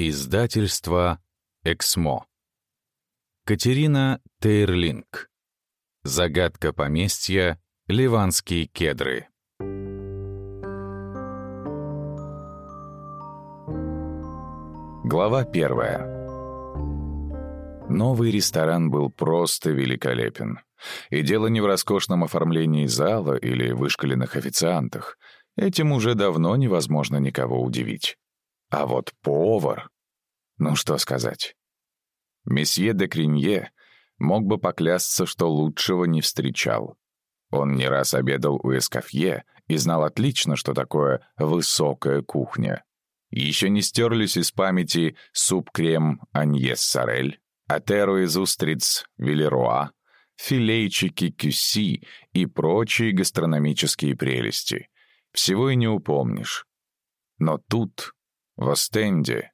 Издательство «Эксмо». Катерина Тейрлинг. Загадка поместья «Ливанские кедры». Глава первая. Новый ресторан был просто великолепен. И дело не в роскошном оформлении зала или вышкаленных официантах. Этим уже давно невозможно никого удивить. А вот повар... Ну что сказать. Месье де Кринье мог бы поклясться, что лучшего не встречал. Он не раз обедал у Эскофье и знал отлично, что такое высокая кухня. Еще не стерлись из памяти суп-крем Аньес Сорель, атеру из устриц Велеруа, филейчики кюси и прочие гастрономические прелести. Всего и не упомнишь. Но тут в Остенде,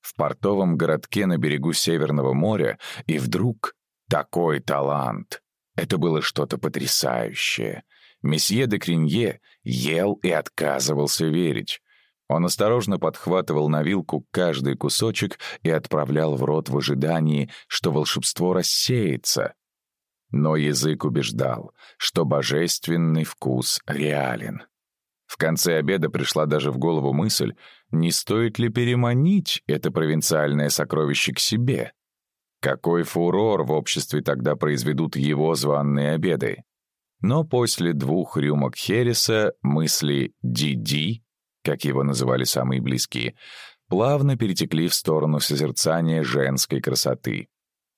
в портовом городке на берегу Северного моря, и вдруг такой талант. Это было что-то потрясающее. Месье де Кринье ел и отказывался верить. Он осторожно подхватывал на вилку каждый кусочек и отправлял в рот в ожидании, что волшебство рассеется. Но язык убеждал, что божественный вкус реален. В конце обеда пришла даже в голову мысль, не стоит ли переманить это провинциальное сокровище к себе. Какой фурор в обществе тогда произведут его званные обеды. Но после двух рюмок Хереса мысли «Ди-Ди», как его называли самые близкие, плавно перетекли в сторону созерцания женской красоты.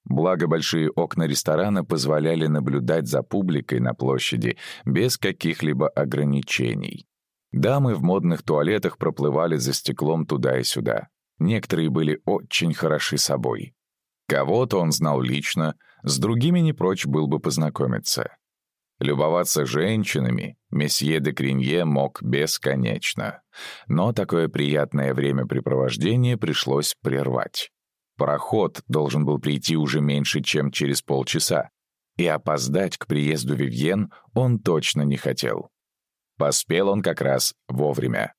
Благо, большие окна ресторана позволяли наблюдать за публикой на площади без каких-либо ограничений. Дамы в модных туалетах проплывали за стеклом туда и сюда. Некоторые были очень хороши собой. Кого-то он знал лично, с другими не прочь был бы познакомиться. Любоваться женщинами месье де Кринье мог бесконечно. Но такое приятное времяпрепровождение пришлось прервать. Пароход должен был прийти уже меньше, чем через полчаса, и опоздать к приезду Вивьен он точно не хотел. Поспел он как раз вовремя.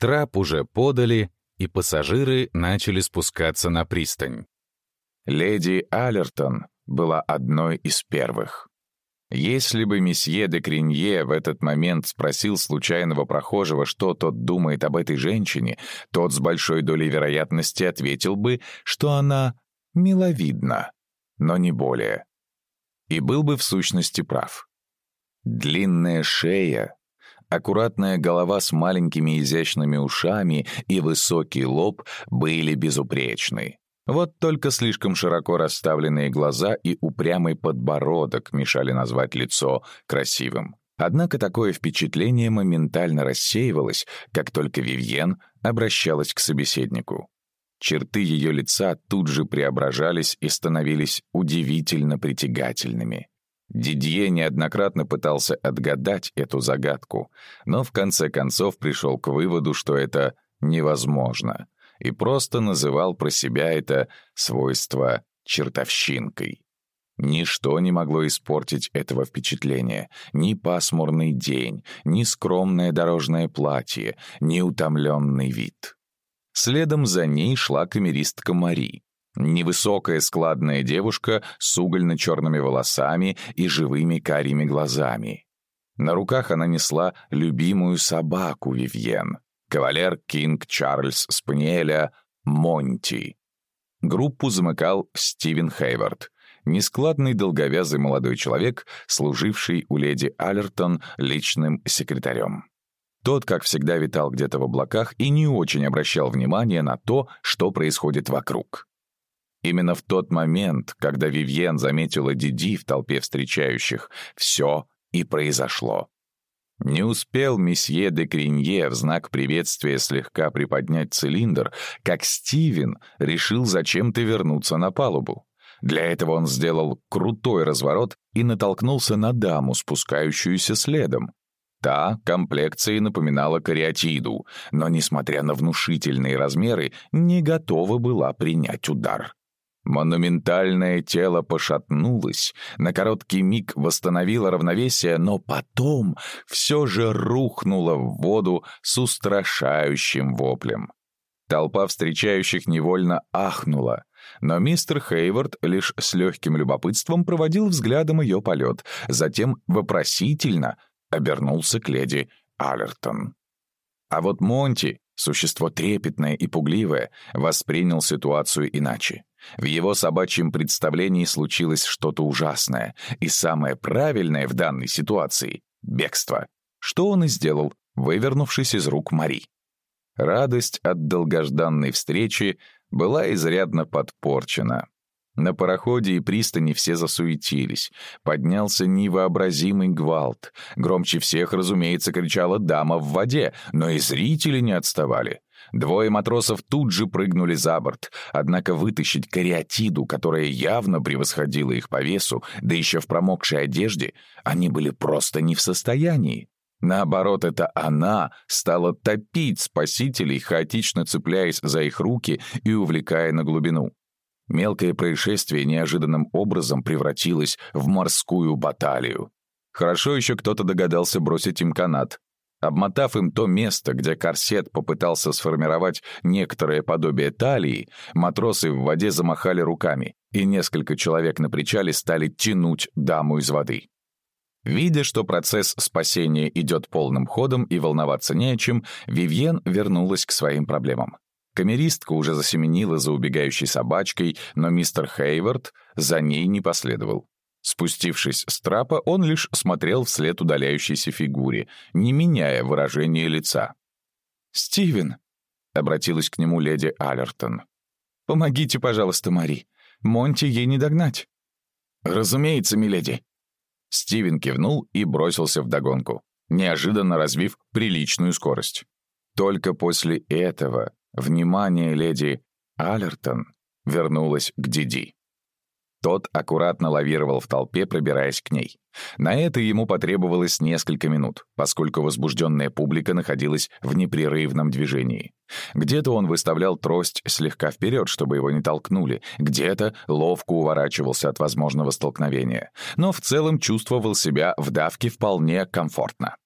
Трап уже подали, и пассажиры начали спускаться на пристань. Леди Аллертон была одной из первых. Если бы месье де Кринье в этот момент спросил случайного прохожего, что тот думает об этой женщине, тот с большой долей вероятности ответил бы, что она миловидна, но не более. И был бы в сущности прав. Длинная шея, аккуратная голова с маленькими изящными ушами и высокий лоб были безупречны. Вот только слишком широко расставленные глаза и упрямый подбородок мешали назвать лицо красивым. Однако такое впечатление моментально рассеивалось, как только Вивьен обращалась к собеседнику. Черты ее лица тут же преображались и становились удивительно притягательными. Дидье неоднократно пытался отгадать эту загадку, но в конце концов пришел к выводу, что это невозможно, и просто называл про себя это свойство чертовщинкой. Ничто не могло испортить этого впечатления. Ни пасмурный день, ни скромное дорожное платье, ни утомленный вид. Следом за ней шла камеристка Мари, Невысокая складная девушка с угольно-черными волосами и живыми карими глазами. На руках она несла любимую собаку Вивьен, кавалер Кинг Чарльз Спаниеля Монти. Группу замыкал Стивен Хейвард, нескладный долговязый молодой человек, служивший у леди Аллертон личным секретарем. Тот, как всегда, витал где-то в облаках и не очень обращал внимания на то, что происходит вокруг. Именно в тот момент, когда Вивьен заметила Диди в толпе встречающих, все и произошло. Не успел месье де Кринье в знак приветствия слегка приподнять цилиндр, как Стивен решил зачем-то вернуться на палубу. Для этого он сделал крутой разворот и натолкнулся на даму, спускающуюся следом. Та комплекцией напоминала кариатиду, но, несмотря на внушительные размеры, не готова была принять удар. Монументальное тело пошатнулось, на короткий миг восстановило равновесие, но потом все же рухнуло в воду с устрашающим воплем. Толпа встречающих невольно ахнула, но мистер Хейвард лишь с легким любопытством проводил взглядом ее полет, затем вопросительно обернулся к леди Аллертон. А вот Монти, существо трепетное и пугливое, воспринял ситуацию иначе. В его собачьем представлении случилось что-то ужасное, и самое правильное в данной ситуации — бегство. Что он и сделал, вывернувшись из рук Мари. Радость от долгожданной встречи была изрядно подпорчена. На пароходе и пристани все засуетились. Поднялся невообразимый гвалт. Громче всех, разумеется, кричала дама в воде, но и зрители не отставали. Двое матросов тут же прыгнули за борт, однако вытащить кариатиду, которая явно превосходила их по весу, да еще в промокшей одежде, они были просто не в состоянии. Наоборот, это она стала топить спасителей, хаотично цепляясь за их руки и увлекая на глубину. Мелкое происшествие неожиданным образом превратилось в морскую баталию. Хорошо еще кто-то догадался бросить им канат. Обмотав им то место, где корсет попытался сформировать некоторое подобие талии, матросы в воде замахали руками, и несколько человек на причале стали тянуть даму из воды. Видя, что процесс спасения идет полным ходом и волноваться не о чем, Вивьен вернулась к своим проблемам. Камеристка уже засеменила за убегающей собачкой, но мистер Хейвард за ней не последовал. Спустившись с трапа, он лишь смотрел вслед удаляющейся фигуре, не меняя выражения лица. «Стивен», — обратилась к нему леди Аллертон, — «помогите, пожалуйста, Мари. Монти ей не догнать». «Разумеется, миледи». Стивен кивнул и бросился в догонку, неожиданно развив приличную скорость. Только после этого Внимание леди Аллертон вернулось к Диди. Тот аккуратно лавировал в толпе, пробираясь к ней. На это ему потребовалось несколько минут, поскольку возбужденная публика находилась в непрерывном движении. Где-то он выставлял трость слегка вперед, чтобы его не толкнули, где-то ловко уворачивался от возможного столкновения, но в целом чувствовал себя в давке вполне комфортно.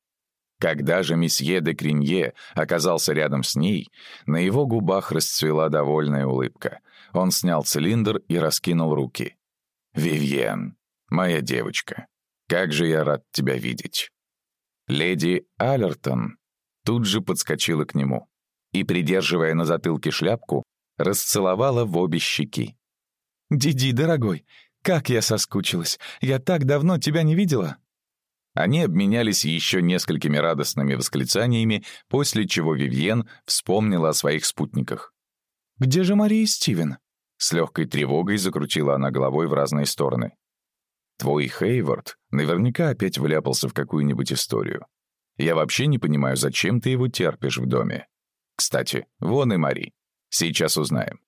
Когда же месье де Кринье оказался рядом с ней, на его губах расцвела довольная улыбка. Он снял цилиндр и раскинул руки. «Вивьен, моя девочка, как же я рад тебя видеть!» Леди Аллертон тут же подскочила к нему и, придерживая на затылке шляпку, расцеловала в обе щеки. «Диди, дорогой, как я соскучилась! Я так давно тебя не видела!» Они обменялись еще несколькими радостными восклицаниями, после чего Вивьен вспомнила о своих спутниках. «Где же Мария и Стивен?» С легкой тревогой закрутила она головой в разные стороны. «Твой Хейвард наверняка опять вляпался в какую-нибудь историю. Я вообще не понимаю, зачем ты его терпишь в доме. Кстати, вон и Мари. Сейчас узнаем».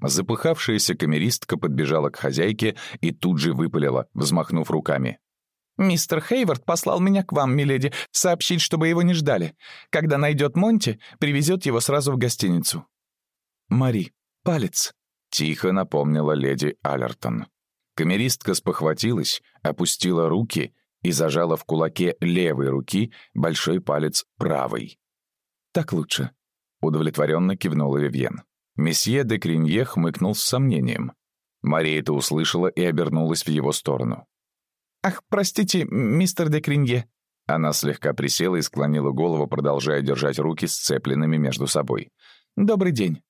Запыхавшаяся камеристка подбежала к хозяйке и тут же выпалила, взмахнув руками. «Мистер Хейвард послал меня к вам, миледи, сообщить, чтобы его не ждали. Когда найдет Монти, привезет его сразу в гостиницу». «Мари, палец», — тихо напомнила леди Аллертон. Камеристка спохватилась, опустила руки и зажала в кулаке левой руки большой палец правой. «Так лучше», — удовлетворенно кивнула Вивьен. Месье де Кринье хмыкнул с сомнением. Мария это услышала и обернулась в его сторону. «Ах, простите, мистер де Кринье». Она слегка присела и склонила голову, продолжая держать руки сцепленными между собой. «Добрый день».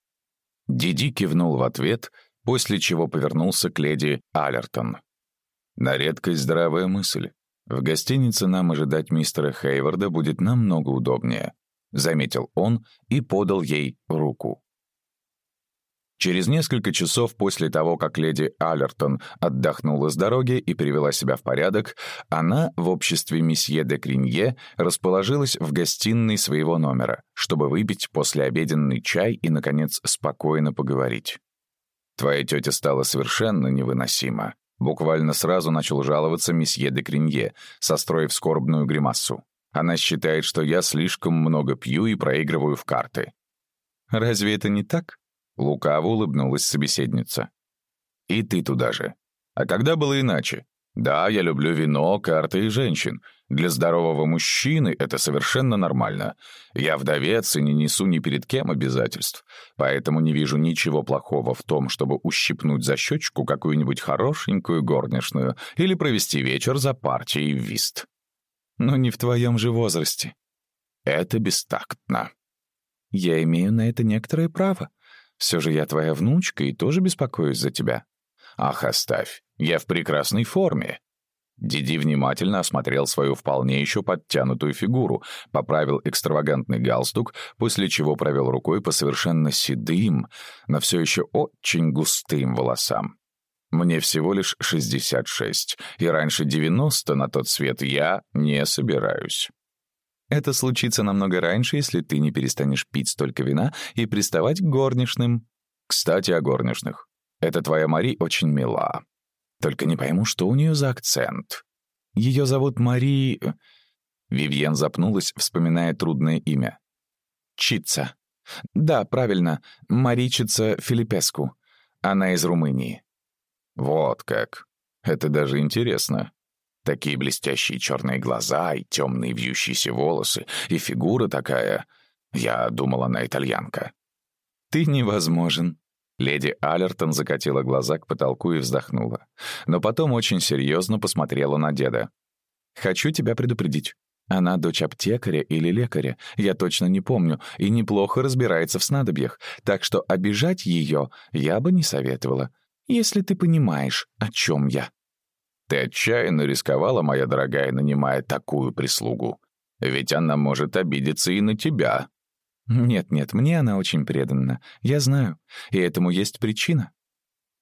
Диди кивнул в ответ, после чего повернулся к леди Аллертон. «На редкость здравая мысль. В гостинице нам ожидать мистера Хейварда будет намного удобнее», — заметил он и подал ей руку. Через несколько часов после того, как леди Аллертон отдохнула с дороги и привела себя в порядок, она в обществе месье де Кринье расположилась в гостиной своего номера, чтобы выпить послеобеденный чай и, наконец, спокойно поговорить. «Твоя тетя стала совершенно невыносима», Буквально сразу начал жаловаться месье де Кринье, состроив скорбную гримасу. Она считает, что я слишком много пью и проигрываю в карты. «Разве это не так?» Лукаво улыбнулась собеседница. «И ты туда же. А когда было иначе? Да, я люблю вино, карты и женщин. Для здорового мужчины это совершенно нормально. Я вдовец и не несу ни перед кем обязательств, поэтому не вижу ничего плохого в том, чтобы ущипнуть за щечку какую-нибудь хорошенькую горничную или провести вечер за партией в вист. Но не в твоем же возрасте. Это бестактно. Я имею на это некоторое право. Все же я твоя внучка и тоже беспокоюсь за тебя. Ах, оставь. Я в прекрасной форме. Диди внимательно осмотрел свою вполне еще подтянутую фигуру, поправил экстравагантный галстук, после чего провел рукой по совершенно седым, но все еще очень густым волосам. Мне всего лишь 66, и раньше 90 на тот свет я не собираюсь. Это случится намного раньше, если ты не перестанешь пить столько вина и приставать к горничным. Кстати, о горничных. Эта твоя Мари очень мила. Только не пойму, что у нее за акцент. Ее зовут Мари... Э, Вивьен запнулась, вспоминая трудное имя. Чица. Да, правильно, Маричица Филиппеску. Она из Румынии. Вот как. Это даже интересно. Такие блестящие черные глаза и темные вьющиеся волосы, и фигура такая. Я думала, она итальянка. Ты невозможен. Леди Аллертон закатила глаза к потолку и вздохнула. Но потом очень серьезно посмотрела на деда. «Хочу тебя предупредить. Она дочь аптекаря или лекаря, я точно не помню, и неплохо разбирается в снадобьях, так что обижать ее я бы не советовала, если ты понимаешь, о чем я». «Ты отчаянно рисковала, моя дорогая, нанимая такую прислугу. Ведь она может обидеться и на тебя», «Нет-нет, мне она очень преданна. Я знаю. И этому есть причина».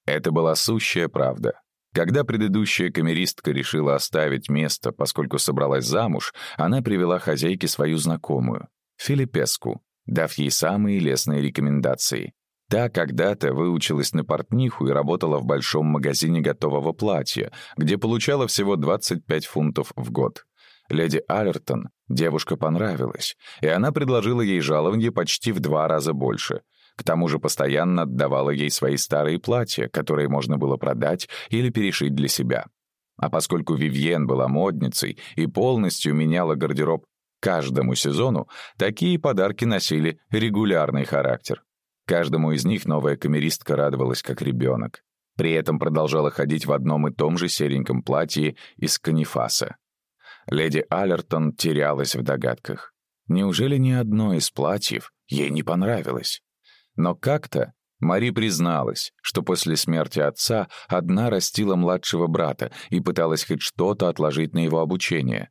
Это была сущая правда. Когда предыдущая камеристка решила оставить место, поскольку собралась замуж, она привела хозяйке свою знакомую, Филиппеску, дав ей самые лестные рекомендации. Та когда-то выучилась на портниху и работала в большом магазине готового платья, где получала всего 25 фунтов в год. Леди Аллертон девушка понравилась, и она предложила ей жалование почти в два раза больше. К тому же постоянно отдавала ей свои старые платья, которые можно было продать или перешить для себя. А поскольку Вивьен была модницей и полностью меняла гардероб каждому сезону, такие подарки носили регулярный характер. Каждому из них новая камеристка радовалась как ребенок. При этом продолжала ходить в одном и том же сереньком платье из канифаса. Леди Аллертон терялась в догадках. Неужели ни одно из платьев ей не понравилось? Но как-то Мари призналась, что после смерти отца одна растила младшего брата и пыталась хоть что-то отложить на его обучение.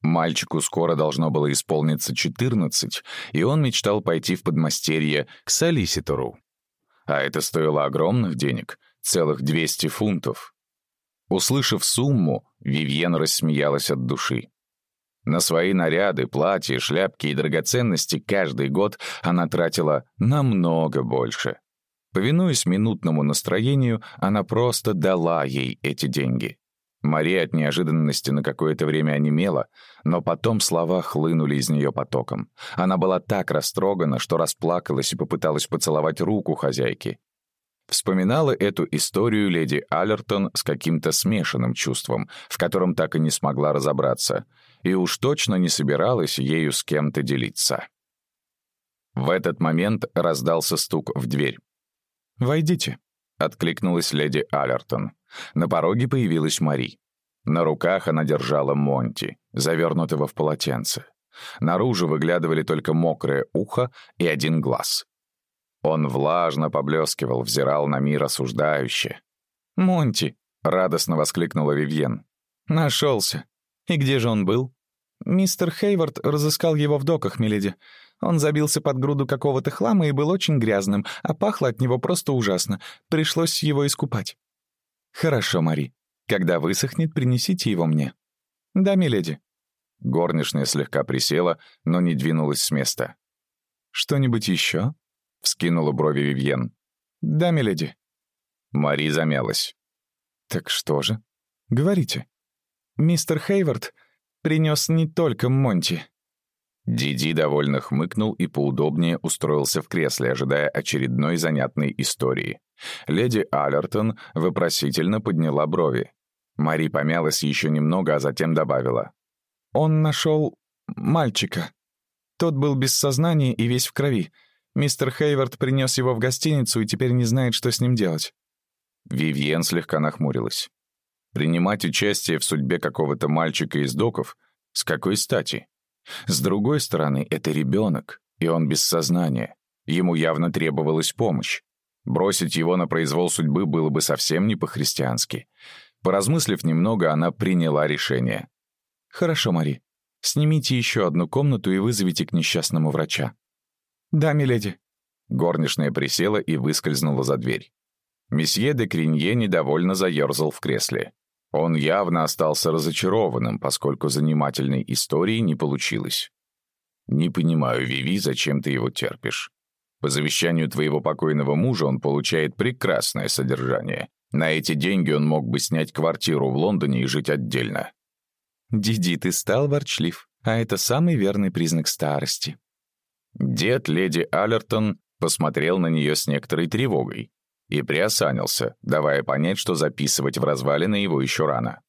Мальчику скоро должно было исполниться 14, и он мечтал пойти в подмастерье к солиситору. А это стоило огромных денег, целых 200 фунтов. Услышав сумму, Вивьен рассмеялась от души. На свои наряды, платья, шляпки и драгоценности каждый год она тратила намного больше. Повинуясь минутному настроению, она просто дала ей эти деньги. Мария от неожиданности на какое-то время онемела, но потом слова хлынули из нее потоком. Она была так растрогана, что расплакалась и попыталась поцеловать руку хозяйки. Вспоминала эту историю леди Аллертон с каким-то смешанным чувством, в котором так и не смогла разобраться, и уж точно не собиралась ею с кем-то делиться. В этот момент раздался стук в дверь. «Войдите», — откликнулась леди Аллертон. На пороге появилась Мари. На руках она держала Монти, завернутого в полотенце. Наружу выглядывали только мокрое ухо и один глаз. Он влажно поблескивал, взирал на мир осуждающе. «Монти!» — радостно воскликнула Вивьен. «Нашелся. И где же он был?» «Мистер Хейвард разыскал его в доках, миледи. Он забился под груду какого-то хлама и был очень грязным, а пахло от него просто ужасно. Пришлось его искупать». «Хорошо, Мари. Когда высохнет, принесите его мне». «Да, миледи». Горничная слегка присела, но не двинулась с места. «Что-нибудь еще?» — вскинула брови Вивьен. «Да, миледи». Мари замялась. «Так что же? Говорите». «Мистер Хейвард принес не только Монти». Диди довольно хмыкнул и поудобнее устроился в кресле, ожидая очередной занятной истории. Леди Аллертон вопросительно подняла брови. Мари помялась еще немного, а затем добавила. «Он нашел мальчика. Тот был без сознания и весь в крови. Мистер Хейвард принес его в гостиницу и теперь не знает, что с ним делать». Вивьен слегка нахмурилась. Принимать участие в судьбе какого-то мальчика из доков? С какой стати? С другой стороны, это ребенок, и он без сознания. Ему явно требовалась помощь. Бросить его на произвол судьбы было бы совсем не по-христиански. Поразмыслив немного, она приняла решение. «Хорошо, Мари. Снимите еще одну комнату и вызовите к несчастному врача». «Да, миледи». Горничная присела и выскользнула за дверь. Месье де Кринье недовольно заерзал в кресле. Он явно остался разочарованным, поскольку занимательной истории не получилось. «Не понимаю, Виви, зачем ты его терпишь? По завещанию твоего покойного мужа он получает прекрасное содержание. На эти деньги он мог бы снять квартиру в Лондоне и жить отдельно». «Диди, ты стал ворчлив, а это самый верный признак старости». Дед леди Аллертон посмотрел на нее с некоторой тревогой, и приосанился, давая понять, что записывать в развалины его еще рано.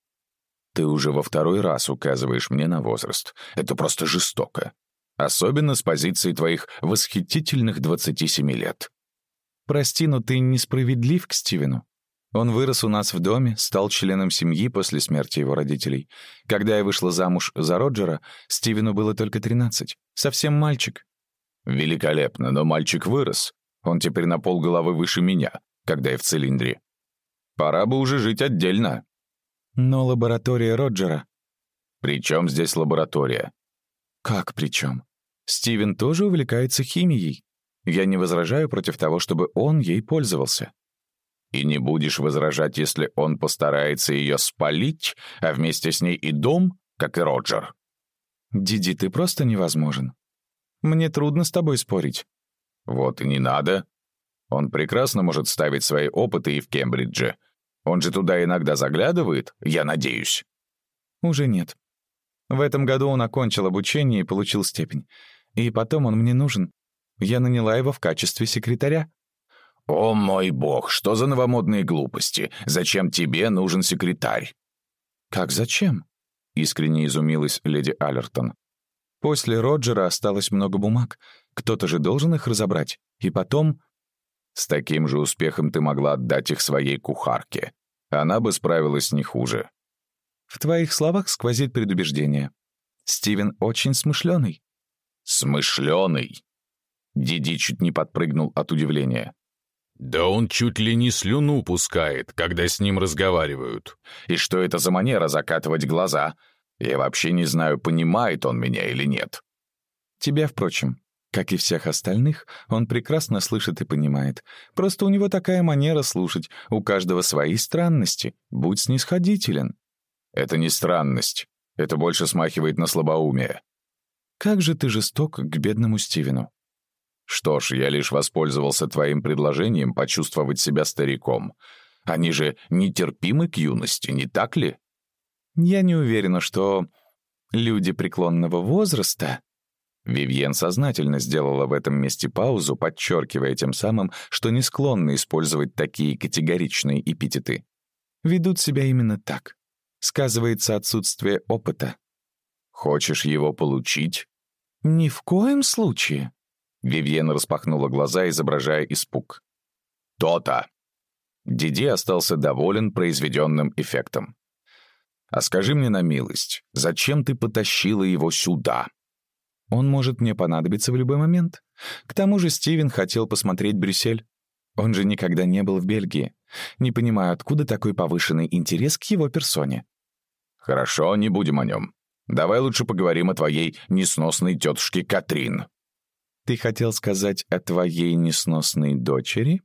«Ты уже во второй раз указываешь мне на возраст. Это просто жестоко. Особенно с позиции твоих восхитительных 27 лет». «Прости, но ты несправедлив к Стивену. Он вырос у нас в доме, стал членом семьи после смерти его родителей. Когда я вышла замуж за Роджера, Стивену было только 13. Совсем мальчик». «Великолепно, но мальчик вырос. Он теперь на полголовы выше меня когда я в цилиндре. Пора бы уже жить отдельно. Но лаборатория Роджера... При чем здесь лаборатория? Как при чем? Стивен тоже увлекается химией. Я не возражаю против того, чтобы он ей пользовался. И не будешь возражать, если он постарается ее спалить, а вместе с ней и дом, как и Роджер. Диди, ты просто невозможен. Мне трудно с тобой спорить. Вот и не надо. Он прекрасно может ставить свои опыты и в Кембридже. Он же туда иногда заглядывает, я надеюсь». «Уже нет. В этом году он окончил обучение и получил степень. И потом он мне нужен. Я наняла его в качестве секретаря». «О мой бог, что за новомодные глупости? Зачем тебе нужен секретарь?» «Как зачем?» — искренне изумилась леди Аллертон. «После Роджера осталось много бумаг. Кто-то же должен их разобрать. И потом с таким же успехом ты могла отдать их своей кухарке. Она бы справилась не хуже. В твоих словах сквозит предубеждение. Стивен очень смышленый. Смышленый? Диди чуть не подпрыгнул от удивления. Да он чуть ли не слюну пускает, когда с ним разговаривают. И что это за манера закатывать глаза? Я вообще не знаю, понимает он меня или нет. Тебя, впрочем, как и всех остальных, он прекрасно слышит и понимает. Просто у него такая манера слушать, у каждого свои странности. Будь снисходителен. Это не странность. Это больше смахивает на слабоумие. Как же ты жесток к бедному Стивену. Что ж, я лишь воспользовался твоим предложением почувствовать себя стариком. Они же нетерпимы к юности, не так ли? Я не уверена, что люди преклонного возраста Вивьен сознательно сделала в этом месте паузу, подчеркивая тем самым, что не склонна использовать такие категоричные эпитеты. «Ведут себя именно так. Сказывается отсутствие опыта». «Хочешь его получить?» «Ни в коем случае». Вивьен распахнула глаза, изображая испуг. «То-то!» Диди остался доволен произведенным эффектом. «А скажи мне на милость, зачем ты потащила его сюда?» Он может мне понадобиться в любой момент. К тому же Стивен хотел посмотреть Брюссель. Он же никогда не был в Бельгии. Не понимаю, откуда такой повышенный интерес к его персоне. Хорошо, не будем о нем. Давай лучше поговорим о твоей несносной тетушке Катрин. Ты хотел сказать о твоей несносной дочери?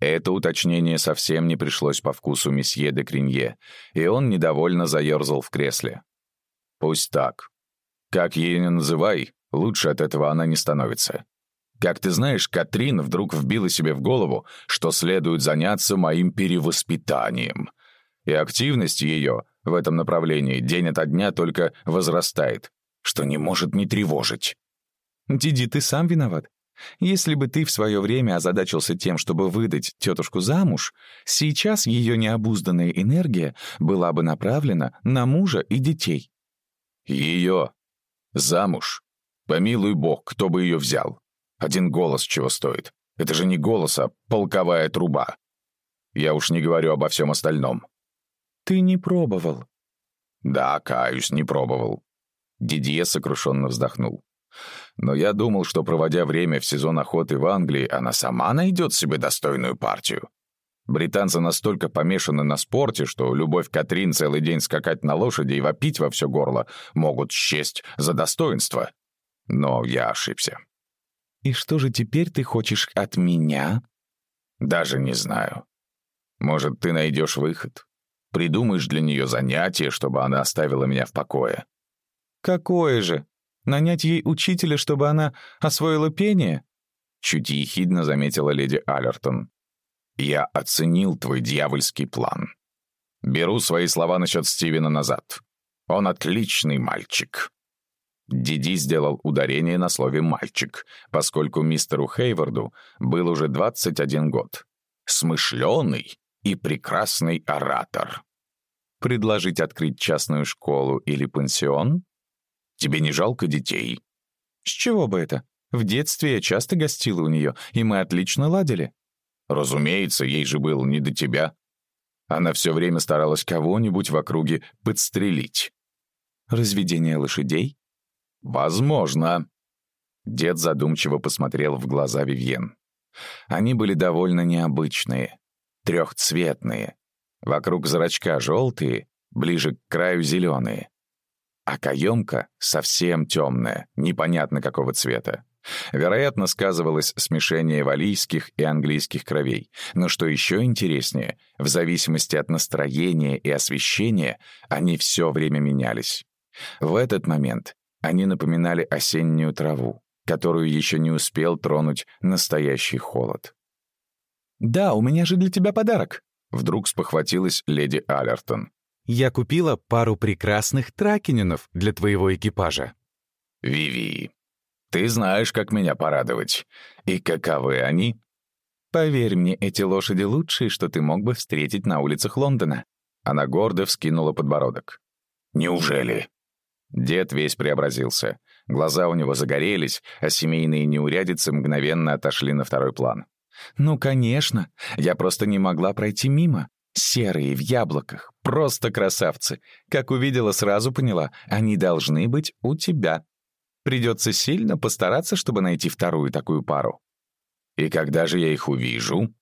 Это уточнение совсем не пришлось по вкусу месье де Кринье, и он недовольно заерзал в кресле. Пусть так. Как ее не называй, лучше от этого она не становится. Как ты знаешь, Катрин вдруг вбила себе в голову, что следует заняться моим перевоспитанием. И активность ее в этом направлении день ото дня только возрастает, что не может не тревожить. Диди, ты сам виноват. Если бы ты в свое время озадачился тем, чтобы выдать тетушку замуж, сейчас ее необузданная энергия была бы направлена на мужа и детей. Ее? Замуж? Помилуй бог, кто бы ее взял. Один голос чего стоит. Это же не голос, а полковая труба. Я уж не говорю обо всем остальном. Ты не пробовал. Да, каюсь, не пробовал. Дидье сокрушенно вздохнул. Но я думал, что, проводя время в сезон охоты в Англии, она сама найдет себе достойную партию. Британцы настолько помешаны на спорте, что любовь Катрин целый день скакать на лошади и вопить во все горло могут счесть за достоинство. Но я ошибся. «И что же теперь ты хочешь от меня?» «Даже не знаю. Может, ты найдешь выход. Придумаешь для нее занятие, чтобы она оставила меня в покое». «Какое же? Нанять ей учителя, чтобы она освоила пение?» Чуть ехидно заметила леди Аллертон. «Я оценил твой дьявольский план. Беру свои слова насчет Стивена назад. Он отличный мальчик. Диди сделал ударение на слове «мальчик», поскольку мистеру Хейварду был уже 21 год. Смышленый и прекрасный оратор. Предложить открыть частную школу или пансион? Тебе не жалко детей? С чего бы это? В детстве я часто гостила у нее, и мы отлично ладили. Разумеется, ей же было не до тебя. Она все время старалась кого-нибудь в округе подстрелить. Разведение лошадей? «Возможно». Дед задумчиво посмотрел в глаза Вивьен. Они были довольно необычные, трехцветные. Вокруг зрачка желтые, ближе к краю зеленые. А каемка совсем темная, непонятно какого цвета. Вероятно, сказывалось смешение валийских и английских кровей. Но что еще интереснее, в зависимости от настроения и освещения, они все время менялись. В этот момент они напоминали осеннюю траву, которую еще не успел тронуть настоящий холод. «Да, у меня же для тебя подарок», — вдруг спохватилась леди Аллертон. «Я купила пару прекрасных тракенинов для твоего экипажа». «Виви, ты знаешь, как меня порадовать. И каковы они?» «Поверь мне, эти лошади лучшие, что ты мог бы встретить на улицах Лондона». Она гордо вскинула подбородок. «Неужели?» Дед весь преобразился. Глаза у него загорелись, а семейные неурядицы мгновенно отошли на второй план. «Ну, конечно. Я просто не могла пройти мимо. Серые, в яблоках. Просто красавцы. Как увидела, сразу поняла. Они должны быть у тебя. Придется сильно постараться, чтобы найти вторую такую пару». «И когда же я их увижу?»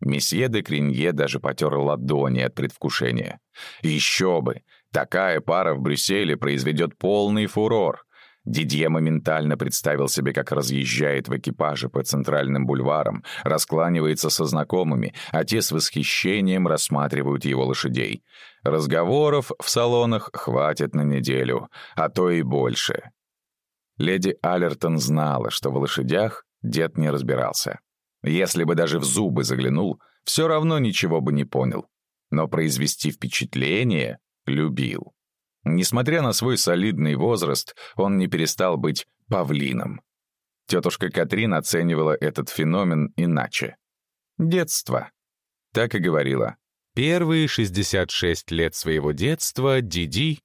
Месье де Кринье даже потер ладони от предвкушения. «Еще бы! Такая пара в Брюсселе произведет полный фурор. Дидье моментально представил себе, как разъезжает в экипаже по центральным бульварам, раскланивается со знакомыми, а те с восхищением рассматривают его лошадей. Разговоров в салонах хватит на неделю, а то и больше. Леди Аллертон знала, что в лошадях дед не разбирался. Если бы даже в зубы заглянул, все равно ничего бы не понял. Но произвести впечатление любил. Несмотря на свой солидный возраст, он не перестал быть павлином. Тетушка Катрин оценивала этот феномен иначе. Детство. Так и говорила. Первые 66 лет своего детства Диди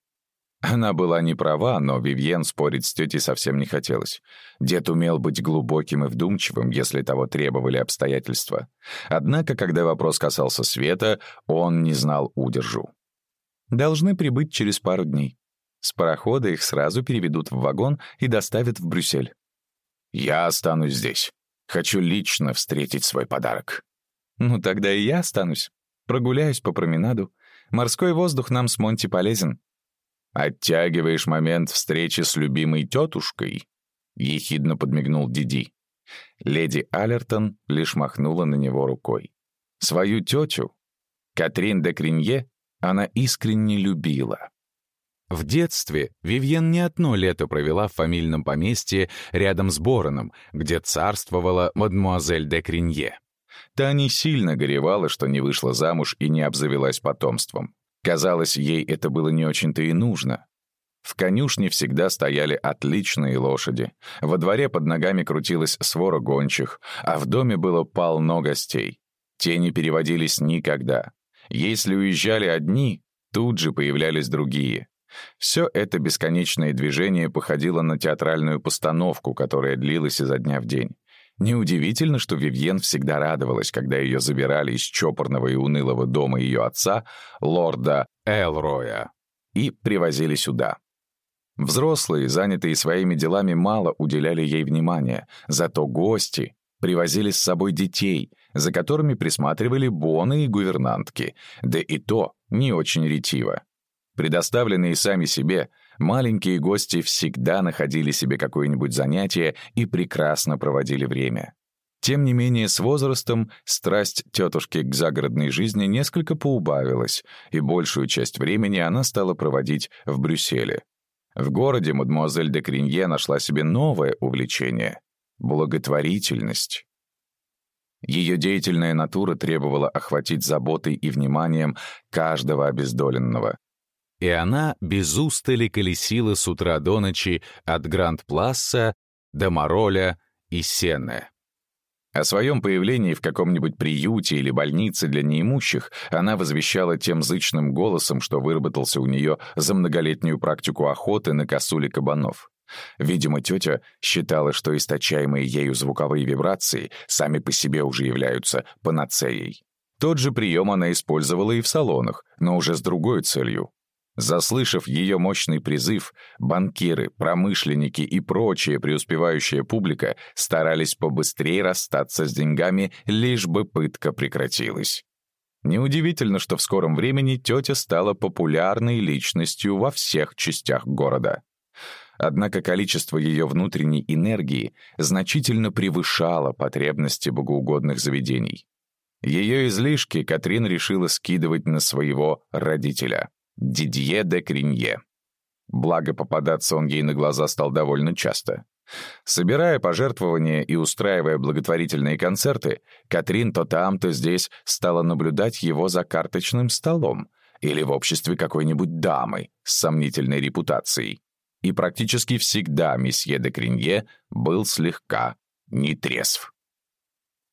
она была не права, но Вивьен спорить с тетей совсем не хотелось. Дед умел быть глубоким и вдумчивым, если того требовали обстоятельства. Однако, когда вопрос касался света, он не знал удержу. Должны прибыть через пару дней. С парохода их сразу переведут в вагон и доставят в Брюссель. Я останусь здесь. Хочу лично встретить свой подарок. Ну, тогда и я останусь. Прогуляюсь по променаду. Морской воздух нам с Монти полезен. Оттягиваешь момент встречи с любимой тетушкой? Ехидно подмигнул Диди. Леди Аллертон лишь махнула на него рукой. Свою тетю, Катрин де Кринье, она искренне любила. В детстве Вивьен не одно лето провела в фамильном поместье рядом с Бороном, где царствовала мадемуазель де Кринье. Та не сильно горевала, что не вышла замуж и не обзавелась потомством. Казалось, ей это было не очень-то и нужно. В конюшне всегда стояли отличные лошади. Во дворе под ногами крутилась свора гончих, а в доме было полно гостей. Те не переводились никогда. Если уезжали одни, тут же появлялись другие. Все это бесконечное движение походило на театральную постановку, которая длилась изо дня в день. Неудивительно, что Вивьен всегда радовалась, когда ее забирали из чопорного и унылого дома ее отца, лорда Элроя, и привозили сюда. Взрослые, занятые своими делами, мало уделяли ей внимания, зато гости привозили с собой детей, за которыми присматривали боны и гувернантки, да и то не очень ретиво. Предоставленные сами себе, маленькие гости всегда находили себе какое-нибудь занятие и прекрасно проводили время. Тем не менее, с возрастом страсть тетушки к загородной жизни несколько поубавилась, и большую часть времени она стала проводить в Брюсселе. В городе мадемуазель де Кринье нашла себе новое увлечение — благотворительность. Ее деятельная натура требовала охватить заботой и вниманием каждого обездоленного. И она без устали колесила с утра до ночи от Гранд-Пласса до Мароля и Сенне. О своем появлении в каком-нибудь приюте или больнице для неимущих она возвещала тем зычным голосом, что выработался у нее за многолетнюю практику охоты на косули кабанов. Видимо, тетя считала, что источаемые ею звуковые вибрации сами по себе уже являются панацеей. Тот же прием она использовала и в салонах, но уже с другой целью Заслышав ее мощный призыв, банкиры, промышленники и прочая преуспевающая публика старались побыстрее расстаться с деньгами, лишь бы пытка прекратилась. Неудивительно, что в скором времени тетя стала популярной личностью во всех частях города. Однако количество ее внутренней энергии значительно превышало потребности богоугодных заведений. Ее излишки Катрин решила скидывать на своего родителя. Дидье де Кринье. Благо, попадаться он ей на глаза стал довольно часто. Собирая пожертвования и устраивая благотворительные концерты, Катрин то там, то здесь стала наблюдать его за карточным столом или в обществе какой-нибудь дамы с сомнительной репутацией. И практически всегда месье де Кринье был слегка нетрезв.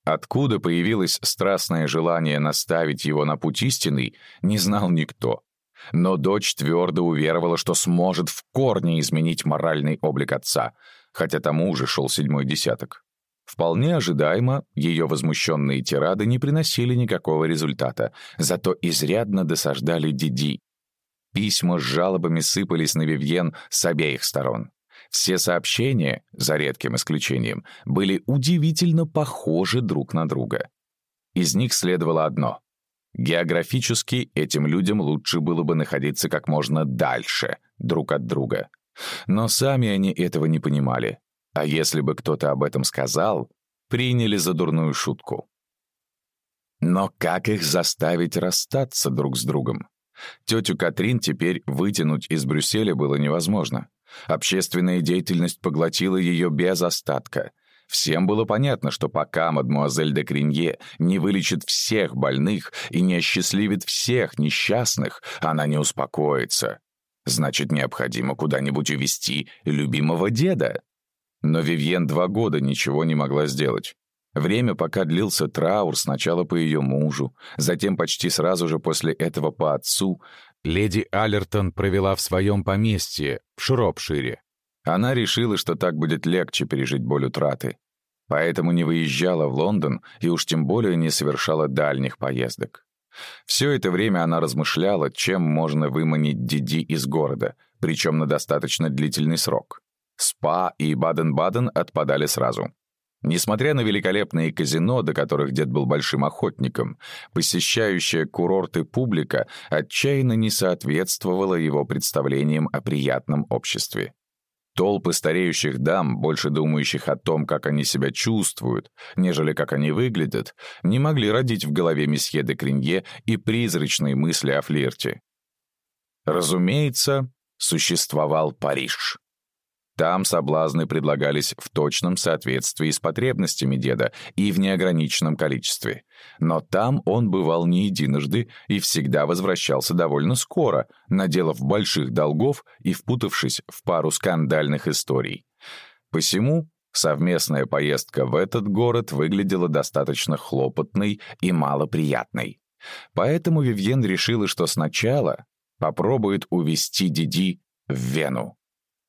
Откуда появилось страстное желание наставить его на путь истинный, не знал никто. Но дочь твердо уверовала, что сможет в корне изменить моральный облик отца, хотя тому уже шел седьмой десяток. Вполне ожидаемо, ее возмущенные тирады не приносили никакого результата, зато изрядно досаждали Диди. Письма с жалобами сыпались на Вивьен с обеих сторон. Все сообщения, за редким исключением, были удивительно похожи друг на друга. Из них следовало одно Географически этим людям лучше было бы находиться как можно дальше друг от друга. Но сами они этого не понимали. А если бы кто-то об этом сказал, приняли за дурную шутку. Но как их заставить расстаться друг с другом? Тетю Катрин теперь вытянуть из Брюсселя было невозможно. Общественная деятельность поглотила ее без остатка, Всем было понятно, что пока мадмуазель де Кринье не вылечит всех больных и не осчастливит всех несчастных, она не успокоится. Значит, необходимо куда-нибудь увезти любимого деда. Но Вивьен два года ничего не могла сделать. Время, пока длился траур, сначала по ее мужу, затем почти сразу же после этого по отцу, леди Аллертон провела в своем поместье, в Шропшире. Она решила, что так будет легче пережить боль утраты поэтому не выезжала в Лондон и уж тем более не совершала дальних поездок. Все это время она размышляла, чем можно выманить Диди из города, причем на достаточно длительный срок. СПА и Баден-Баден отпадали сразу. Несмотря на великолепные казино, до которых дед был большим охотником, посещающая курорты публика отчаянно не соответствовала его представлениям о приятном обществе. Толпы стареющих дам, больше думающих о том, как они себя чувствуют, нежели как они выглядят, не могли родить в голове месье де Кринье и призрачные мысли о флирте. Разумеется, существовал Париж. Там соблазны предлагались в точном соответствии с потребностями деда и в неограниченном количестве. Но там он бывал не единожды и всегда возвращался довольно скоро, наделав больших долгов и впутавшись в пару скандальных историй. Посему совместная поездка в этот город выглядела достаточно хлопотной и малоприятной. Поэтому Вивьен решила, что сначала попробует увезти Диди в Вену.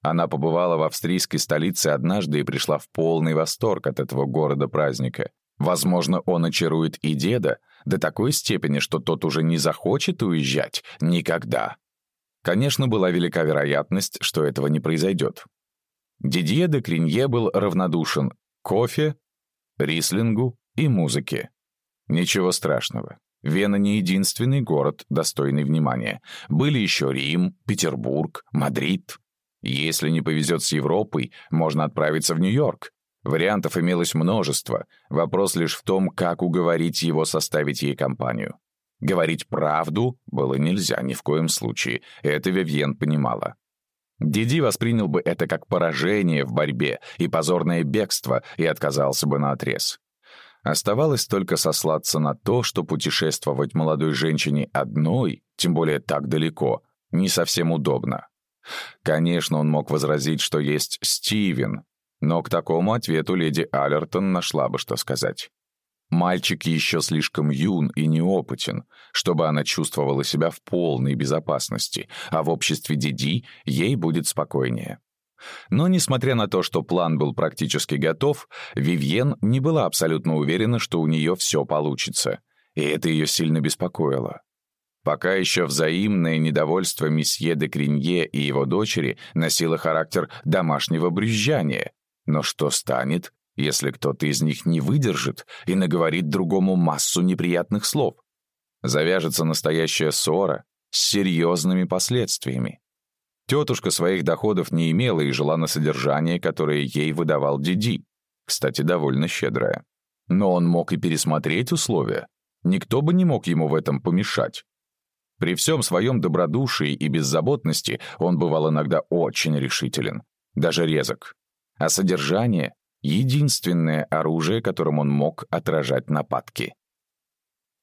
Она побывала в австрийской столице однажды и пришла в полный восторг от этого города-праздника. Возможно, он очарует и деда до такой степени, что тот уже не захочет уезжать никогда. Конечно, была велика вероятность, что этого не произойдет. Дидье де Кринье был равнодушен к кофе, рислингу и музыке. Ничего страшного. Вена не единственный город, достойный внимания. Были еще Рим, Петербург, Мадрид. Если не повезет с Европой, можно отправиться в Нью-Йорк. Вариантов имелось множество. Вопрос лишь в том, как уговорить его составить ей компанию. Говорить правду было нельзя ни в коем случае. Это Вивьен понимала. Диди воспринял бы это как поражение в борьбе и позорное бегство и отказался бы наотрез. Оставалось только сослаться на то, что путешествовать молодой женщине одной, тем более так далеко, не совсем удобно. Конечно, он мог возразить, что есть Стивен, но к такому ответу леди Аллертон нашла бы что сказать. Мальчик еще слишком юн и неопытен, чтобы она чувствовала себя в полной безопасности, а в обществе Диди ей будет спокойнее. Но, несмотря на то, что план был практически готов, Вивьен не была абсолютно уверена, что у нее все получится, и это ее сильно беспокоило. Пока еще взаимное недовольство месье де Кринье и его дочери носило характер домашнего брюзжания. Но что станет, если кто-то из них не выдержит и наговорит другому массу неприятных слов? Завяжется настоящая ссора с серьезными последствиями. Тетушка своих доходов не имела и жила на содержание, которое ей выдавал Диди. Кстати, довольно щедрое. Но он мог и пересмотреть условия. Никто бы не мог ему в этом помешать. При всем своем добродушии и беззаботности он бывал иногда очень решителен, даже резок. А содержание — единственное оружие, которым он мог отражать нападки.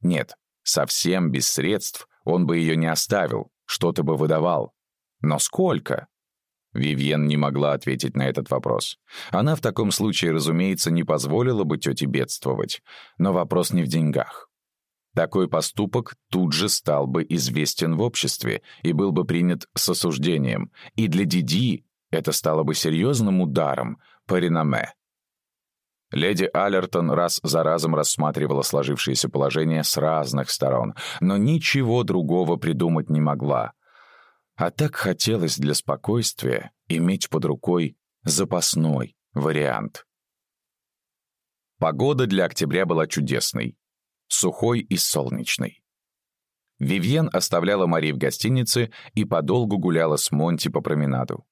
Нет, совсем без средств он бы ее не оставил, что-то бы выдавал. Но сколько? Вивьен не могла ответить на этот вопрос. Она в таком случае, разумеется, не позволила бы тете бедствовать. Но вопрос не в деньгах. Такой поступок тут же стал бы известен в обществе и был бы принят с осуждением, и для Диди это стало бы серьезным ударом по реноме. Леди Аллертон раз за разом рассматривала сложившееся положение с разных сторон, но ничего другого придумать не могла. А так хотелось для спокойствия иметь под рукой запасной вариант. Погода для октября была чудесной сухой и солнечный. Вивьен оставляла Мари в гостинице и подолгу гуляла с Монти по променаду.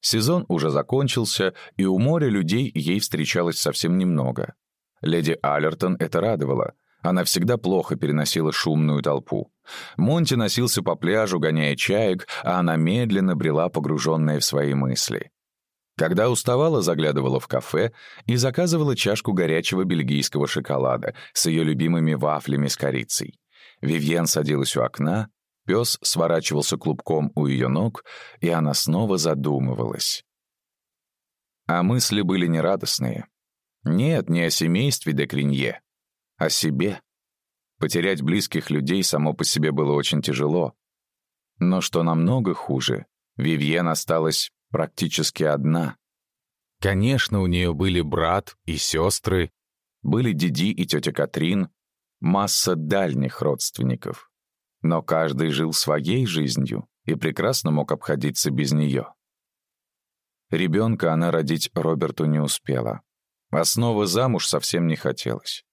Сезон уже закончился, и у моря людей ей встречалось совсем немного. Леди Аллертон это радовало. Она всегда плохо переносила шумную толпу. Монти носился по пляжу, гоняя чаек, а она медленно брела, погруженная в свои мысли. Когда уставала, заглядывала в кафе и заказывала чашку горячего бельгийского шоколада с ее любимыми вафлями с корицей. Вивьен садилась у окна, пес сворачивался клубком у ее ног, и она снова задумывалась. А мысли были нерадостные. Нет, не о семействе де Кринье, о себе. Потерять близких людей само по себе было очень тяжело. Но что намного хуже, Вивьен осталась практически одна. Конечно, у нее были брат и сестры, были Диди и тетя Катрин, масса дальних родственников. Но каждый жил своей жизнью и прекрасно мог обходиться без нее. Ребенка она родить Роберту не успела. Основы замуж совсем не хотелось.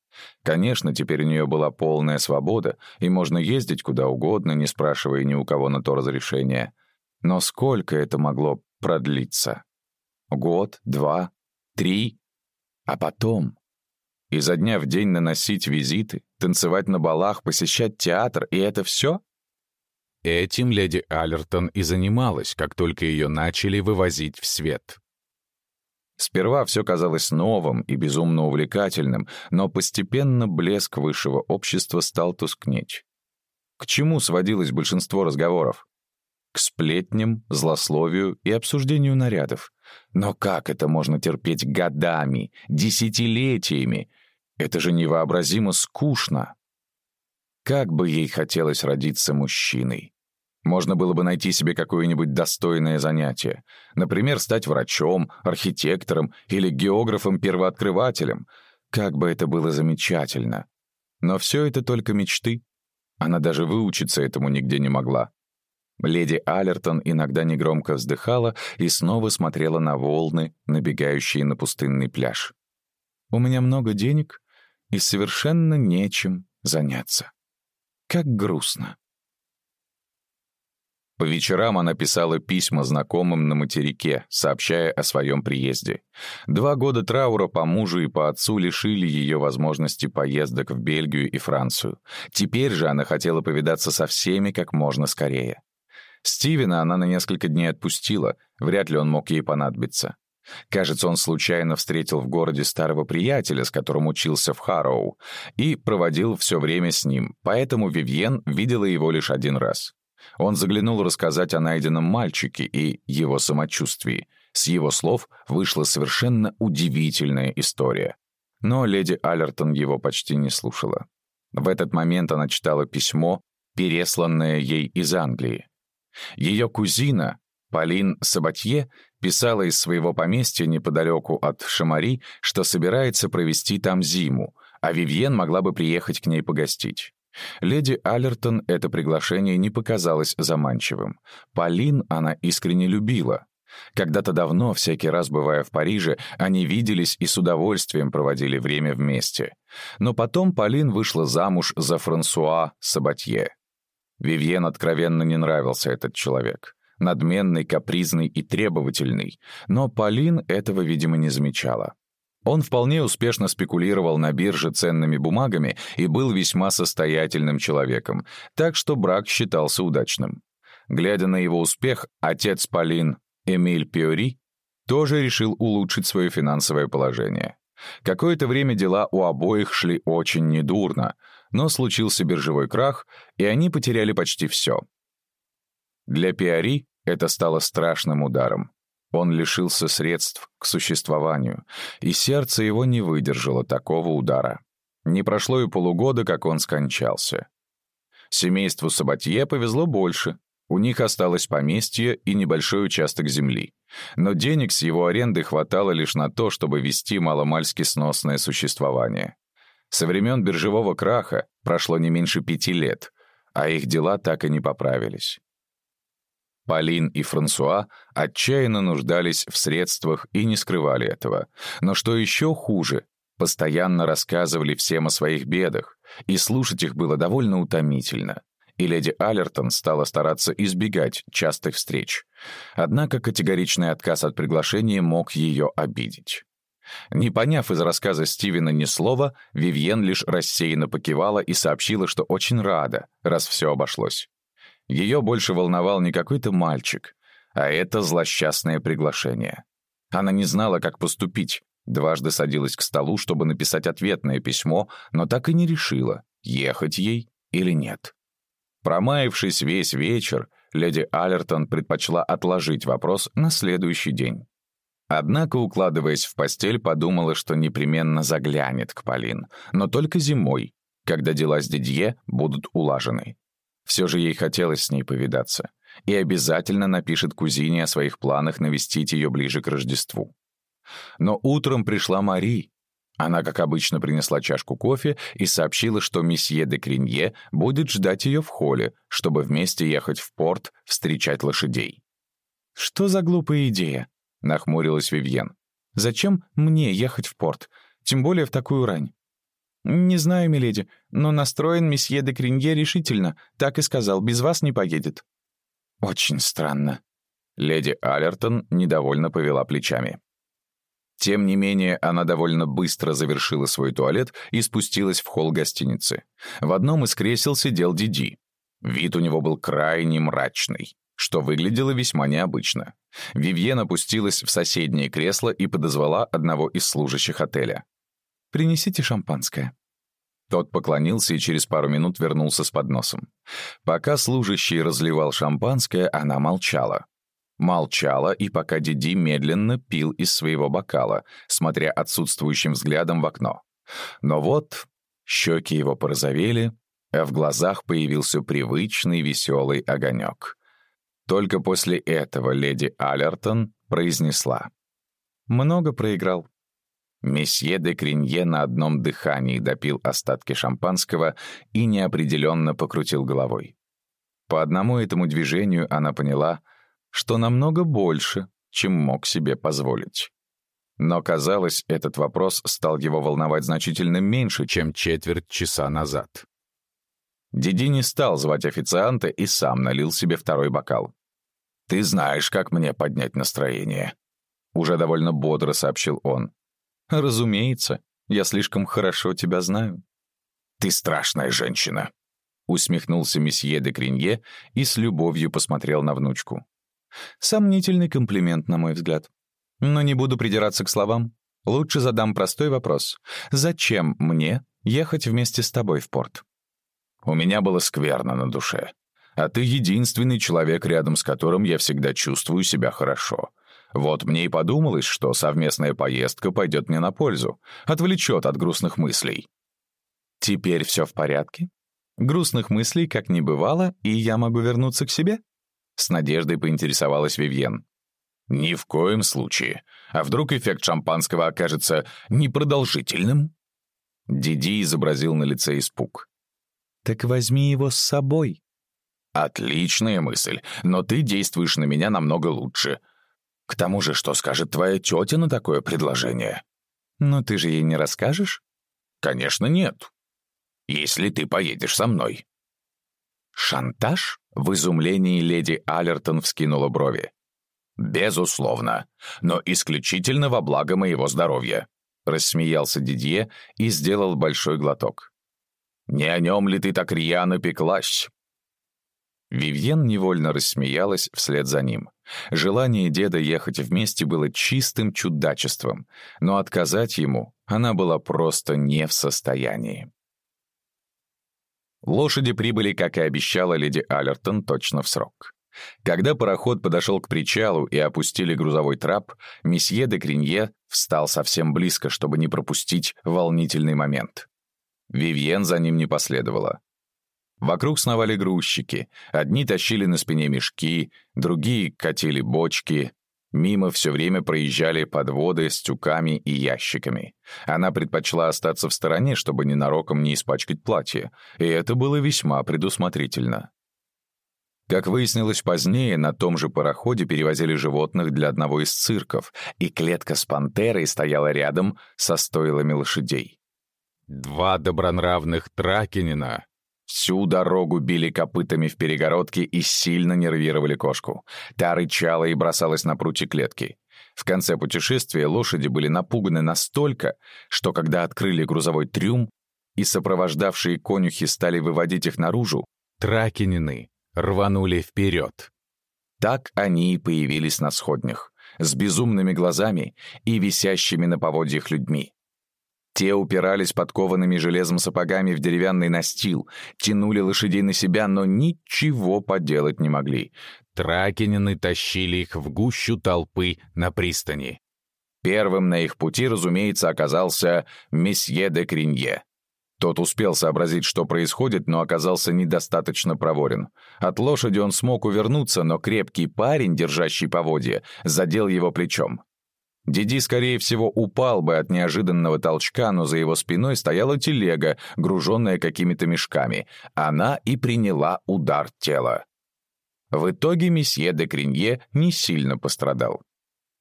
Конечно, теперь у нее была полная свобода, и можно ездить куда угодно, не спрашивая ни у кого на то разрешения. Но сколько это могло продлиться. Год, два, три, а потом... Изо дня в день наносить визиты, танцевать на балах, посещать театр, и это все? Этим леди Аллертон и занималась, как только ее начали вывозить в свет. Сперва все казалось новым и безумно увлекательным, но постепенно блеск высшего общества стал тускнеть. К чему сводилось большинство разговоров? К сплетням, злословию и обсуждению нарядов. Но как это можно терпеть годами, десятилетиями? Это же невообразимо скучно. Как бы ей хотелось родиться мужчиной. Можно было бы найти себе какое-нибудь достойное занятие. Например, стать врачом, архитектором или географом-первооткрывателем. Как бы это было замечательно. Но все это только мечты. Она даже выучиться этому нигде не могла. Леди Аллертон иногда негромко вздыхала и снова смотрела на волны, набегающие на пустынный пляж. «У меня много денег и совершенно нечем заняться. Как грустно». По вечерам она писала письма знакомым на материке, сообщая о своем приезде. Два года траура по мужу и по отцу лишили ее возможности поездок в Бельгию и Францию. Теперь же она хотела повидаться со всеми как можно скорее. Стивена она на несколько дней отпустила, вряд ли он мог ей понадобиться. Кажется, он случайно встретил в городе старого приятеля, с которым учился в Харроу, и проводил все время с ним, поэтому Вивьен видела его лишь один раз. Он заглянул рассказать о найденном мальчике и его самочувствии. С его слов вышла совершенно удивительная история. Но леди Аллертон его почти не слушала. В этот момент она читала письмо, пересланное ей из Англии. Ее кузина, Полин Сабатье, писала из своего поместья неподалеку от Шамари, что собирается провести там зиму, а Вивьен могла бы приехать к ней погостить. Леди Аллертон это приглашение не показалось заманчивым. Полин она искренне любила. Когда-то давно, всякий раз бывая в Париже, они виделись и с удовольствием проводили время вместе. Но потом Полин вышла замуж за Франсуа Сабатье. Вивьен откровенно не нравился этот человек. Надменный, капризный и требовательный. Но Полин этого, видимо, не замечала. Он вполне успешно спекулировал на бирже ценными бумагами и был весьма состоятельным человеком, так что брак считался удачным. Глядя на его успех, отец Полин, Эмиль Пиори, тоже решил улучшить свое финансовое положение. Какое-то время дела у обоих шли очень недурно, но случился биржевой крах, и они потеряли почти все. Для Пиори это стало страшным ударом. Он лишился средств к существованию, и сердце его не выдержало такого удара. Не прошло и полугода, как он скончался. Семейству Сабатье повезло больше. У них осталось поместье и небольшой участок земли. Но денег с его аренды хватало лишь на то, чтобы вести маломальски сносное существование. Со времен биржевого краха прошло не меньше пяти лет, а их дела так и не поправились. Полин и Франсуа отчаянно нуждались в средствах и не скрывали этого. Но что еще хуже, постоянно рассказывали всем о своих бедах, и слушать их было довольно утомительно. И леди Аллертон стала стараться избегать частых встреч. Однако категоричный отказ от приглашения мог ее обидеть. Не поняв из рассказа Стивена ни слова, Вивьен лишь рассеянно покивала и сообщила, что очень рада, раз все обошлось. Ее больше волновал не какой-то мальчик, а это злосчастное приглашение. Она не знала, как поступить, дважды садилась к столу, чтобы написать ответное письмо, но так и не решила, ехать ей или нет. Промаявшись весь вечер, леди Аллертон предпочла отложить вопрос на следующий день. Однако, укладываясь в постель, подумала, что непременно заглянет к Полин, но только зимой, когда дела с Дидье будут улажены. Все же ей хотелось с ней повидаться. И обязательно напишет кузине о своих планах навестить ее ближе к Рождеству. Но утром пришла Мари. Она, как обычно, принесла чашку кофе и сообщила, что месье де Кринье будет ждать ее в холле, чтобы вместе ехать в порт встречать лошадей. «Что за глупая идея?» — нахмурилась Вивьен. «Зачем мне ехать в порт? Тем более в такую рань. «Не знаю, миледи, но настроен месье де Кринье решительно. Так и сказал, без вас не поедет». «Очень странно». Леди Аллертон недовольно повела плечами. Тем не менее, она довольно быстро завершила свой туалет и спустилась в холл гостиницы. В одном из кресел сидел Диди. Вид у него был крайне мрачный. Что выглядело весьма необычно. Вивьен опустилась в соседнее кресло и подозвала одного из служащих отеля. «Принесите шампанское». Тот поклонился и через пару минут вернулся с подносом. Пока служащий разливал шампанское, она молчала. Молчала, и пока Диди медленно пил из своего бокала, смотря отсутствующим взглядом в окно. Но вот щеки его порозовели, а в глазах появился привычный веселый огонек. Только после этого леди Аллертон произнесла. «Много проиграл». Месье де Кринье на одном дыхании допил остатки шампанского и неопределенно покрутил головой. По одному этому движению она поняла, что намного больше, чем мог себе позволить. Но, казалось, этот вопрос стал его волновать значительно меньше, чем четверть часа назад. Диди не стал звать официанта и сам налил себе второй бокал. «Ты знаешь, как мне поднять настроение», — уже довольно бодро сообщил он. «Разумеется, я слишком хорошо тебя знаю». «Ты страшная женщина», — усмехнулся месье де Кринье и с любовью посмотрел на внучку. Сомнительный комплимент, на мой взгляд. Но не буду придираться к словам. Лучше задам простой вопрос. Зачем мне ехать вместе с тобой в порт? У меня было скверно на душе а ты единственный человек, рядом с которым я всегда чувствую себя хорошо. Вот мне и подумалось, что совместная поездка пойдет мне на пользу, отвлечет от грустных мыслей. Теперь все в порядке? Грустных мыслей как не бывало, и я могу вернуться к себе? С надеждой поинтересовалась Вивьен. Ни в коем случае. А вдруг эффект шампанского окажется непродолжительным? Диди изобразил на лице испуг. «Так возьми его с собой», «Отличная мысль, но ты действуешь на меня намного лучше. К тому же, что скажет твоя тетя на такое предложение?» «Но ты же ей не расскажешь?» «Конечно, нет. Если ты поедешь со мной». «Шантаж?» — в изумлении леди Аллертон вскинула брови. «Безусловно, но исключительно во благо моего здоровья», — рассмеялся Дидье и сделал большой глоток. «Не о нем ли ты так рьяно пеклась? Вивьен невольно рассмеялась вслед за ним. Желание деда ехать вместе было чистым чудачеством, но отказать ему она была просто не в состоянии. Лошади прибыли, как и обещала леди Аллертон, точно в срок. Когда пароход подошел к причалу и опустили грузовой трап, месье де Кринье встал совсем близко, чтобы не пропустить волнительный момент. Вивьен за ним не последовала. Вокруг сновали грузчики. Одни тащили на спине мешки, другие катили бочки. Мимо все время проезжали подводы с тюками и ящиками. Она предпочла остаться в стороне, чтобы ненароком не испачкать платье, и это было весьма предусмотрительно. Как выяснилось позднее, на том же пароходе перевозили животных для одного из цирков, и клетка с пантерой стояла рядом со стойлами лошадей. Два добронравных тракинина Всю дорогу били копытами в перегородке и сильно нервировали кошку. Та рычала и бросалась на прутья клетки. В конце путешествия лошади были напуганы настолько, что когда открыли грузовой трюм и сопровождавшие конюхи стали выводить их наружу, тракинины рванули вперед. Так они и появились на сходнях, с безумными глазами и висящими на поводьях людьми. Те упирались подкованными железом сапогами в деревянный настил, тянули лошадей на себя, но ничего поделать не могли. Тракинины тащили их в гущу толпы на пристани. Первым на их пути, разумеется, оказался месье де Кринье. Тот успел сообразить, что происходит, но оказался недостаточно проворен. От лошади он смог увернуться, но крепкий парень, держащий поводья, задел его плечом. Диди, скорее всего, упал бы от неожиданного толчка, но за его спиной стояла телега, груженная какими-то мешками. Она и приняла удар тела. В итоге месье де Кринье не сильно пострадал.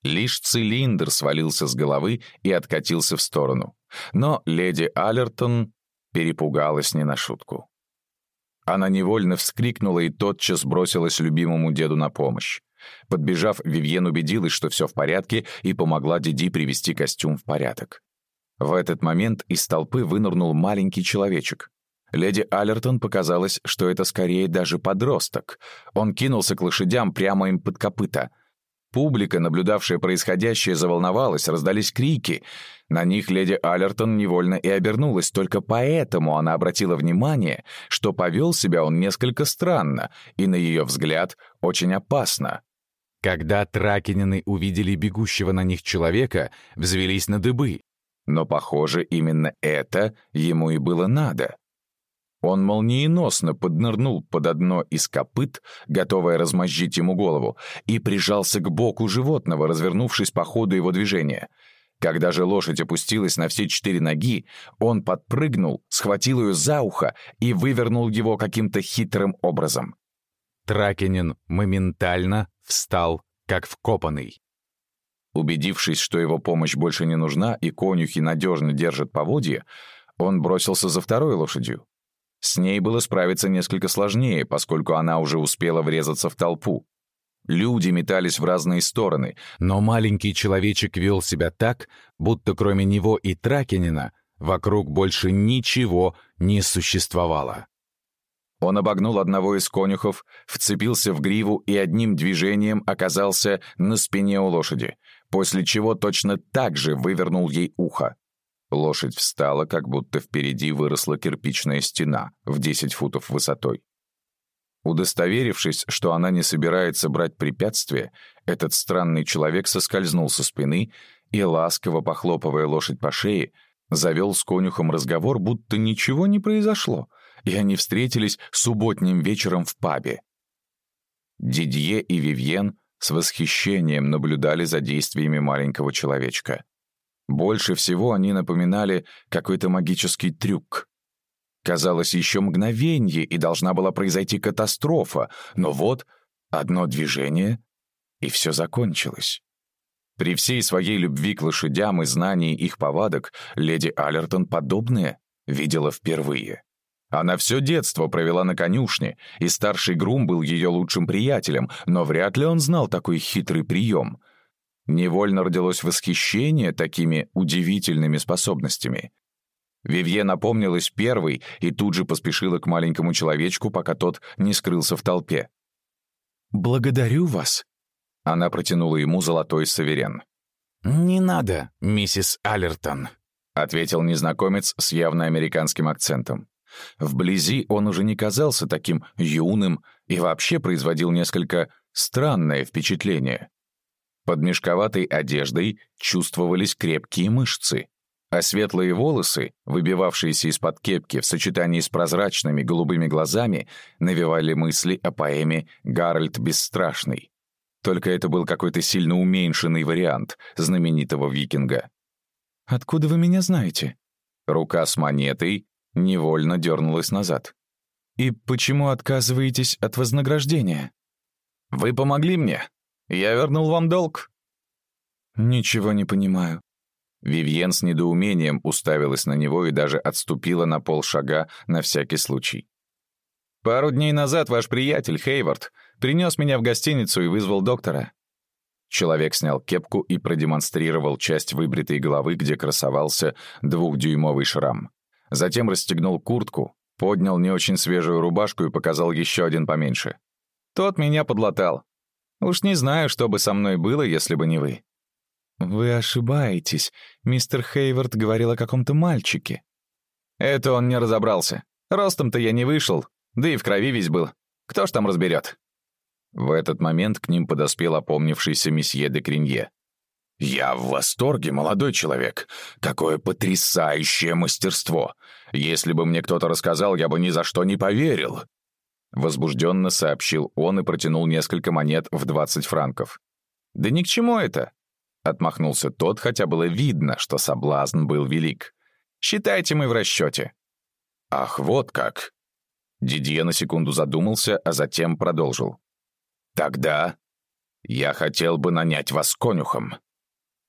Лишь цилиндр свалился с головы и откатился в сторону. Но леди Аллертон перепугалась не на шутку. Она невольно вскрикнула и тотчас бросилась любимому деду на помощь. Подбежав, Вивьен убедилась, что все в порядке, и помогла Диди привести костюм в порядок. В этот момент из толпы вынырнул маленький человечек. Леди Аллертон показалось, что это скорее даже подросток. Он кинулся к лошадям прямо им под копыта. Публика, наблюдавшая происходящее, заволновалась, раздались крики. На них леди Аллертон невольно и обернулась, только поэтому она обратила внимание, что повел себя он несколько странно и, на ее взгляд, очень опасно. Когда Тракинины увидели бегущего на них человека, взвелись на дыбы. Но, похоже, именно это ему и было надо. Он молниеносно поднырнул под одно из копыт, готовое размозжить ему голову, и прижался к боку животного, развернувшись по ходу его движения. Когда же лошадь опустилась на все четыре ноги, он подпрыгнул, схватил ее за ухо и вывернул его каким-то хитрым образом. Тракенин моментально встал, как вкопанный. Убедившись, что его помощь больше не нужна и конюхи надежно держат поводья, он бросился за второй лошадью. С ней было справиться несколько сложнее, поскольку она уже успела врезаться в толпу. Люди метались в разные стороны, но маленький человечек вел себя так, будто кроме него и Тракенина вокруг больше ничего не существовало. Он обогнул одного из конюхов, вцепился в гриву и одним движением оказался на спине у лошади, после чего точно так же вывернул ей ухо. Лошадь встала, как будто впереди выросла кирпичная стена в 10 футов высотой. Удостоверившись, что она не собирается брать препятствие, этот странный человек соскользнул со спины и, ласково похлопывая лошадь по шее, завел с конюхом разговор, будто ничего не произошло, и они встретились субботним вечером в пабе. Дидье и Вивьен с восхищением наблюдали за действиями маленького человечка. Больше всего они напоминали какой-то магический трюк. Казалось, еще мгновенье, и должна была произойти катастрофа, но вот одно движение, и все закончилось. При всей своей любви к лошадям и знании их повадок, леди Аллертон подобное видела впервые. Она все детство провела на конюшне, и старший грум был ее лучшим приятелем, но вряд ли он знал такой хитрый прием. Невольно родилось восхищение такими удивительными способностями. Вивье напомнилась первой и тут же поспешила к маленькому человечку, пока тот не скрылся в толпе. «Благодарю вас», — она протянула ему золотой саверен. «Не надо, миссис Аллертон», — ответил незнакомец с явно американским акцентом. Вблизи он уже не казался таким юным и вообще производил несколько странное впечатление. Под мешковатой одеждой чувствовались крепкие мышцы, а светлые волосы, выбивавшиеся из-под кепки в сочетании с прозрачными голубыми глазами, навевали мысли о поэме «Гарольд Бесстрашный». Только это был какой-то сильно уменьшенный вариант знаменитого викинга. «Откуда вы меня знаете?» Рука с монетой невольно дернулась назад. «И почему отказываетесь от вознаграждения?» «Вы помогли мне. Я вернул вам долг». «Ничего не понимаю». Вивьен с недоумением уставилась на него и даже отступила на полшага на всякий случай. «Пару дней назад ваш приятель, Хейвард, принес меня в гостиницу и вызвал доктора». Человек снял кепку и продемонстрировал часть выбритой головы, где красовался двухдюймовый шрам. Затем расстегнул куртку, поднял не очень свежую рубашку и показал еще один поменьше. Тот меня подлатал. Уж не знаю, что бы со мной было, если бы не вы». «Вы ошибаетесь. Мистер Хейвард говорил о каком-то мальчике». «Это он не разобрался. Ростом-то я не вышел, да и в крови весь был. Кто ж там разберет?» В этот момент к ним подоспел опомнившийся месье де Кринье. «Я в восторге, молодой человек. Какое потрясающее мастерство! Если бы мне кто-то рассказал, я бы ни за что не поверил. Возбужденно сообщил он и протянул несколько монет в 20 франков. «Да ни к чему это!» Отмахнулся тот, хотя было видно, что соблазн был велик. «Считайте мы в расчете». «Ах, вот как!» Дидье на секунду задумался, а затем продолжил. «Тогда я хотел бы нанять вас конюхом».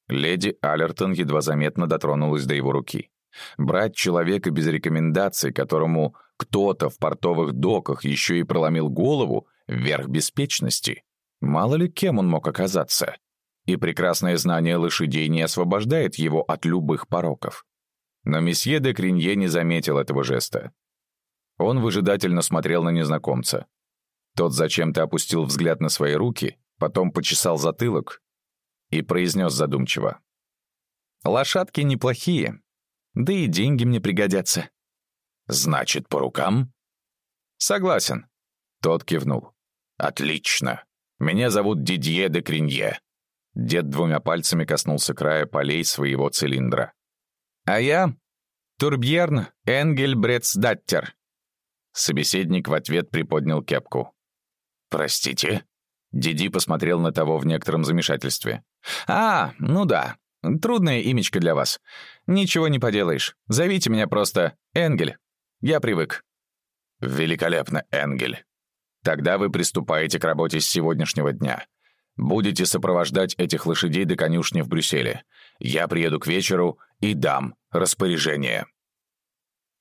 Леди Аллертон едва заметно дотронулась до его руки. Брать человека без рекомендаций, которому кто-то в портовых доках еще и проломил голову, верх беспечности. Мало ли кем он мог оказаться. И прекрасное знание лошадей не освобождает его от любых пороков. Но месье де Кринье не заметил этого жеста. Он выжидательно смотрел на незнакомца. Тот зачем-то опустил взгляд на свои руки, потом почесал затылок и произнес задумчиво. «Лошадки неплохие, да и деньги мне пригодятся». «Значит, по рукам?» «Согласен». Тот кивнул. «Отлично. Меня зовут Дидье де Кринье». Дед двумя пальцами коснулся края полей своего цилиндра. «А я Турбьерн Энгель Брецдаттер». Собеседник в ответ приподнял кепку. «Простите?» Диди посмотрел на того в некотором замешательстве. «А, ну да. Трудное имечко для вас. Ничего не поделаешь. Зовите меня просто Энгель. Я привык». «Великолепно, Энгель. Тогда вы приступаете к работе с сегодняшнего дня. Будете сопровождать этих лошадей до конюшни в Брюсселе. Я приеду к вечеру и дам распоряжение».